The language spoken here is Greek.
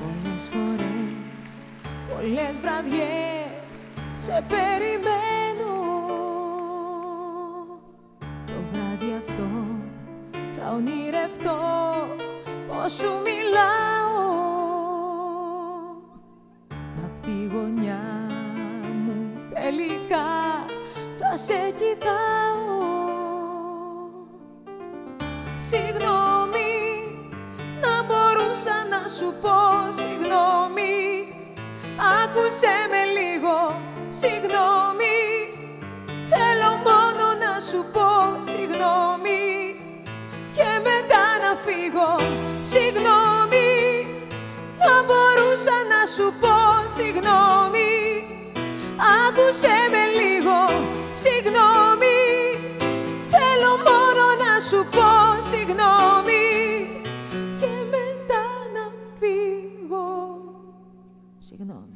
Πολλές φορές, πολλές βραδιές, σε περιμένω. Το βράδυ αυτό θα ονειρευτώ. Πως σου μιλάω. Μα απ' τη γωνιά μου τελικά θα σε κοιτάω. Συγγνώμη, να μπορούσα να σου πω συγγνώμη. Άκουσέ με λίγο, συγγνώμη Θέλω μόνο να σου πω συγγνώμη Και μετά να φύγω. Συγγνώμη Θα μπορούσα να σου πω συγγνώμη. Άκουσέ με λίγο. Συγγνώμη Θέλω μόνο να σου πω συγγνώμη Και μετά να φύγω. Συγγνώμη.